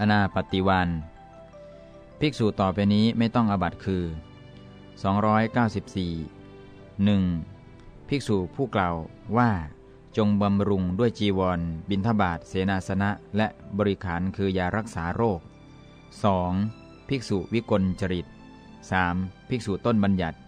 อนาปฏิวัน ภิกษุต่อไปนี้ไม่ต้องอบัตคือ 294 1. ภิกษุผู้กล่าวว่าจงบำรุงด้วยจีวร บินทบาทเสนาสนะ และบริขารคือยารักษาโรค 2. ภิกษุวิกลจริต 3. ภิกษุต้นบัญญัติ